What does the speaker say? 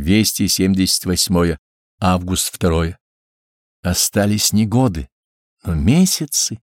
278 август 2 Остались не годы, но месяцы.